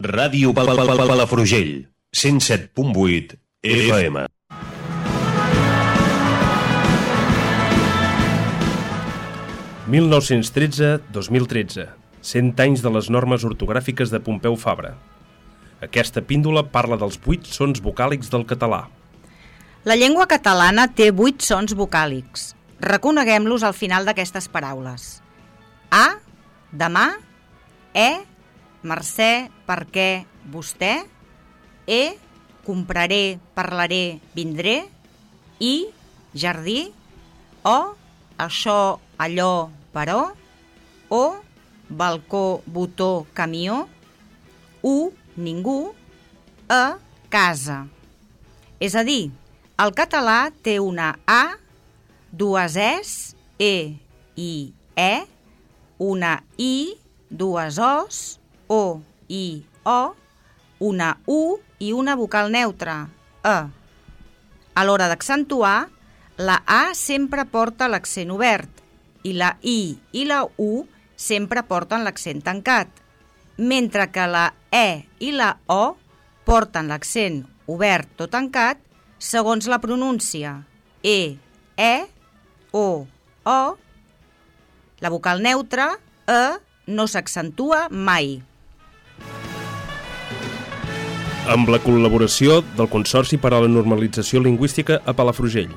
Ràdio Pal Pal Pal Palafrugell, 107.8 FM. ...1913-2013, 100 anys de les normes ortogràfiques de Pompeu Fabra. Aquesta píndola parla dels vuit sons vocàlics del català. La llengua catalana té vuit sons vocàlics. Reconeguem-los al final d'aquestes paraules. A, demà, E, mercè, perquè, vostè, E, compraré, parlaré, vindré, I, jardí, O, això, allò, però, O, balcó, botó, camió, U, ningú, E, casa. És a dir, el català té una A, dues Es, E, I, E, una I, dues Os, O, I, O, una U i una vocal neutra, E. A l'hora d'accentuar, la A sempre porta l'accent obert i la I i la U sempre porten l'accent tancat, mentre que la E i la O porten l'accent obert o tancat segons la pronúncia E, E, O, O. La vocal neutra, E, no s'accentua mai. Amb la col·laboració del Consorci per a la Normalització Lingüística a Palafrugell.